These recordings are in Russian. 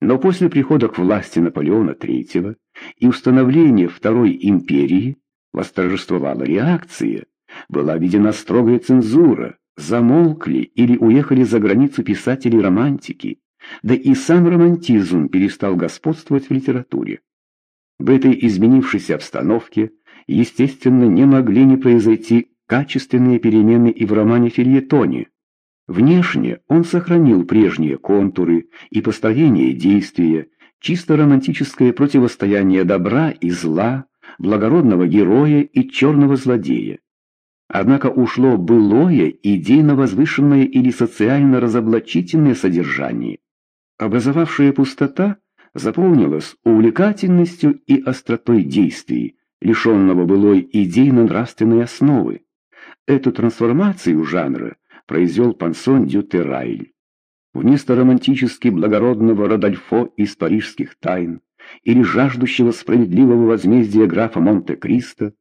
Но после прихода к власти Наполеона III и установления Второй империи восторжествовала реакция, была введена строгая цензура, замолкли или уехали за границу писатели-романтики, да и сам романтизм перестал господствовать в литературе. В этой изменившейся обстановке, естественно, не могли не произойти качественные перемены и в романе-фильетоне. Внешне он сохранил прежние контуры и построение действия, чисто романтическое противостояние добра и зла, благородного героя и черного злодея. Однако ушло былое, идейно возвышенное или социально разоблачительное содержание. Образовавшая пустота заполнилась увлекательностью и остротой действий, лишенного былой идейно-нравственной основы. Эту трансформацию жанра произвел Пансон Дютеррайль. Вместо романтически благородного Родольфо из парижских тайн или жаждущего справедливого возмездия графа Монте-Кристо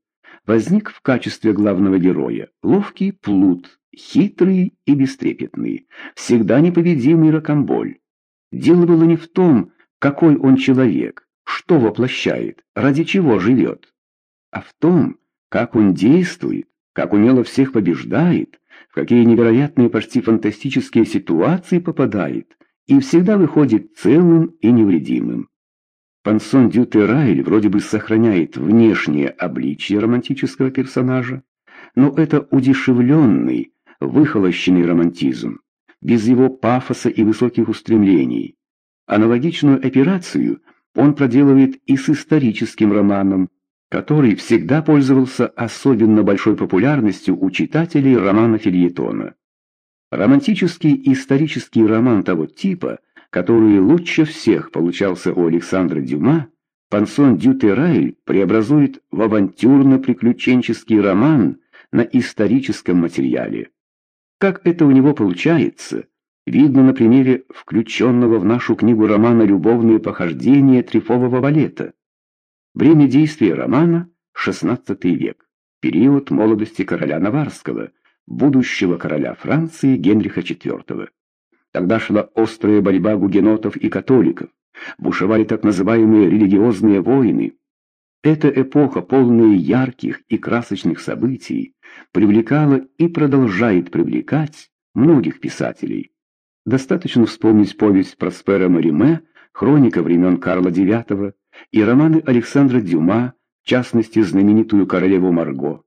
возник в качестве главного героя ловкий плут, хитрый и бестрепетный, всегда непобедимый ракомболь. Дело было не в том, какой он человек, что воплощает, ради чего живет, а в том, как он действует, как умело всех побеждает, какие невероятные почти фантастические ситуации попадает и всегда выходит целым и невредимым. Пансон Дютерайль вроде бы сохраняет внешнее обличье романтического персонажа, но это удешевленный, выхолощенный романтизм, без его пафоса и высоких устремлений. Аналогичную операцию он проделывает и с историческим романом, который всегда пользовался особенно большой популярностью у читателей романа Фильетона. Романтический исторический роман того типа – который лучше всех получался у Александра Дюма, Пансон Дютерайль преобразует в авантюрно-приключенческий роман на историческом материале. Как это у него получается, видно на примере включенного в нашу книгу романа «Любовные похождения» Трифового балета. Время действия романа — XVI век, период молодости короля Наварского, будущего короля Франции Генриха IV. Тогда шла острая борьба гугенотов и католиков, бушевали так называемые религиозные войны. Эта эпоха, полная ярких и красочных событий, привлекала и продолжает привлекать многих писателей. Достаточно вспомнить повесть Проспера Мариме, хроника времен Карла IX и романы Александра Дюма, в частности знаменитую «Королеву Марго».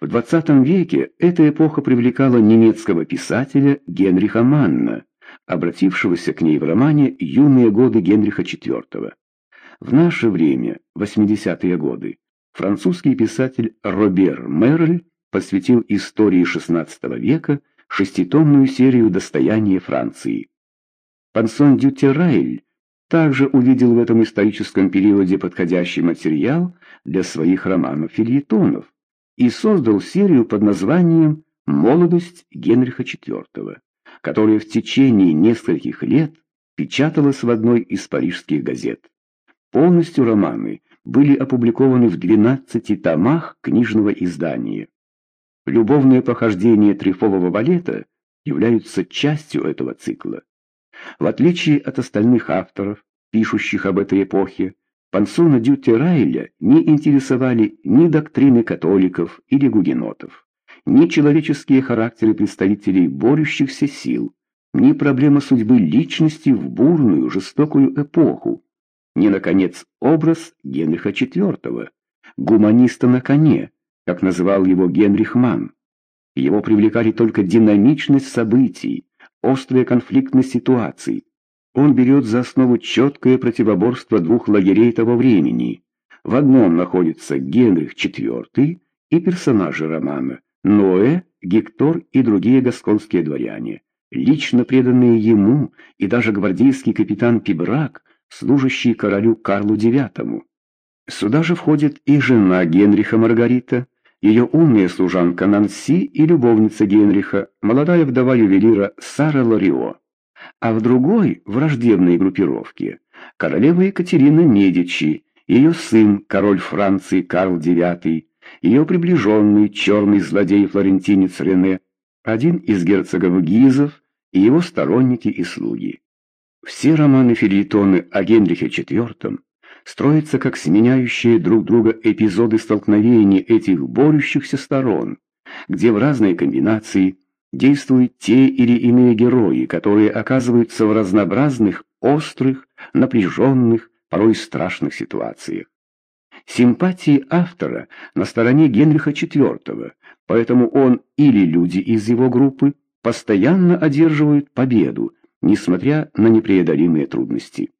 В XX веке эта эпоха привлекала немецкого писателя Генриха Манна, обратившегося к ней в романе «Юные годы Генриха IV». В наше время, 80-е годы, французский писатель Робер Мерль посвятил истории XVI века шеститомную серию «Достояние Франции». Пансон Дютеррайль также увидел в этом историческом периоде подходящий материал для своих романов-фильетонов, и создал серию под названием «Молодость Генриха IV», которая в течение нескольких лет печаталась в одной из парижских газет. Полностью романы были опубликованы в 12 томах книжного издания. Любовные похождения трифового балета являются частью этого цикла. В отличие от остальных авторов, пишущих об этой эпохе, Пансона Дютеррайля не интересовали ни доктрины католиков или гугенотов, ни человеческие характеры представителей борющихся сил, ни проблема судьбы личности в бурную, жестокую эпоху, ни, наконец, образ Генриха IV, гуманиста на коне, как называл его Генрих Манн. Его привлекали только динамичность событий, острая конфликтность ситуаций, он берет за основу четкое противоборство двух лагерей того времени. В одном находится Генрих IV и персонажи романа Ноэ, Гектор и другие гасконские дворяне, лично преданные ему и даже гвардейский капитан Пибрак, служащий королю Карлу IX. Сюда же входит и жена Генриха Маргарита, ее умная служанка Нанси и любовница Генриха, молодая вдова ювелира Сара Лорио а в другой, враждебной группировке, королева Екатерина Медичи, ее сын, король Франции Карл IX, ее приближенный черный злодей-флорентинец Рене, один из герцогов Гизов и его сторонники и слуги. Все романы-филитоны о Генрихе IV строятся как сменяющие друг друга эпизоды столкновений этих борющихся сторон, где в разные комбинации действуют те или иные герои, которые оказываются в разнообразных, острых, напряженных, порой страшных ситуациях. Симпатии автора на стороне Генриха IV, поэтому он или люди из его группы постоянно одерживают победу, несмотря на непреодолимые трудности.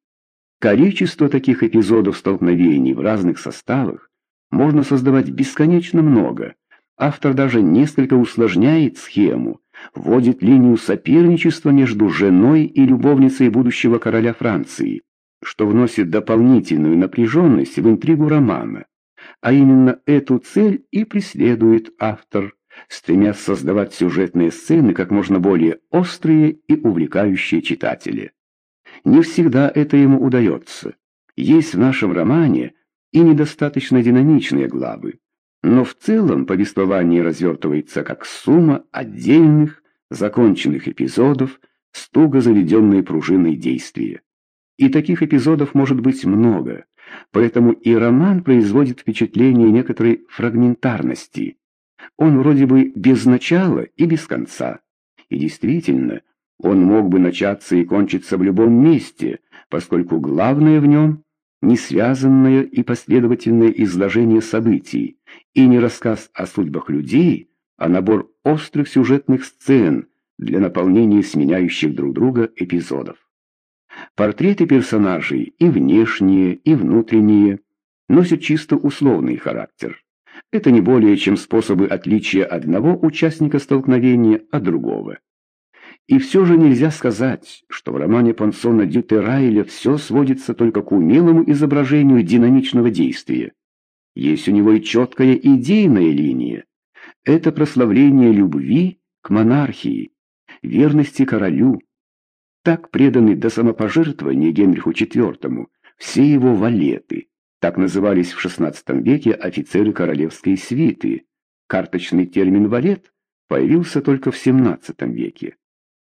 Количество таких эпизодов столкновений в разных составах можно создавать бесконечно много. Автор даже несколько усложняет схему, вводит линию соперничества между женой и любовницей будущего короля Франции, что вносит дополнительную напряженность в интригу романа. А именно эту цель и преследует автор, стремясь создавать сюжетные сцены как можно более острые и увлекающие читателя. Не всегда это ему удается. Есть в нашем романе и недостаточно динамичные главы, но в целом повествование развертывается как сумма отдельных, законченных эпизодов с туго заведенной пружиной действия. И таких эпизодов может быть много, поэтому и роман производит впечатление некоторой фрагментарности. Он вроде бы без начала и без конца. И действительно, он мог бы начаться и кончиться в любом месте, поскольку главное в нем — не связанное и последовательное изложение событий, и не рассказ о судьбах людей, а набор острых сюжетных сцен для наполнения сменяющих друг друга эпизодов. Портреты персонажей и внешние, и внутренние носят чисто условный характер. Это не более чем способы отличия одного участника столкновения от другого. И все же нельзя сказать, что в романе Пансона Дютерайля все сводится только к умелому изображению динамичного действия. Есть у него и четкая идейная линия. Это прославление любви к монархии, верности королю. Так преданы до самопожертвования Генриху IV все его валеты. Так назывались в XVI веке офицеры королевской свиты. Карточный термин «валет» появился только в XVII веке.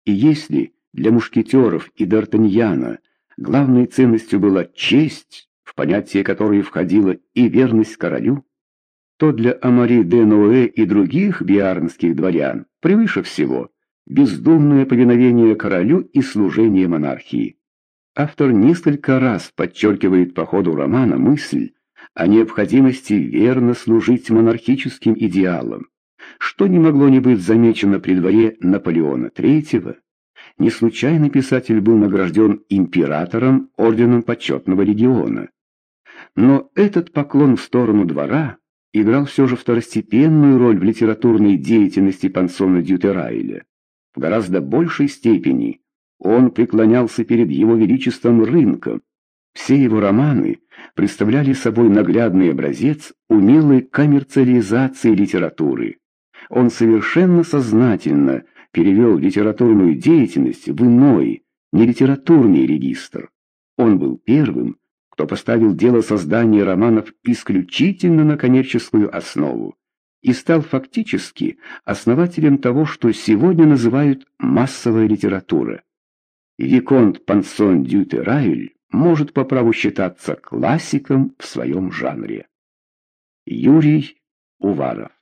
И если для мушкетеров и Д'Артаньяна главной ценностью была честь, в понятие которой входила и верность королю, то для Амари де Ноэ и других биарнских дворян превыше всего бездумное повиновение королю и служение монархии. Автор несколько раз подчеркивает по ходу романа мысль о необходимости верно служить монархическим идеалам, что не могло не быть замечено при дворе Наполеона III, не случайно писатель был награжден императором орденом почетного легиона. Но этот поклон в сторону двора играл все же второстепенную роль в литературной деятельности Пансона Дютерайля. В гораздо большей степени он преклонялся перед его величеством рынком. Все его романы представляли собой наглядный образец умелой коммерциализации литературы он совершенно сознательно перевел литературную деятельность в иной, не литературный регистр. Он был первым, кто поставил дело создания романов исключительно на коммерческую основу и стал фактически основателем того, что сегодня называют массовая литература. Виконт Пансон Дютерайль может по праву считаться классиком в своем жанре. Юрий Уваров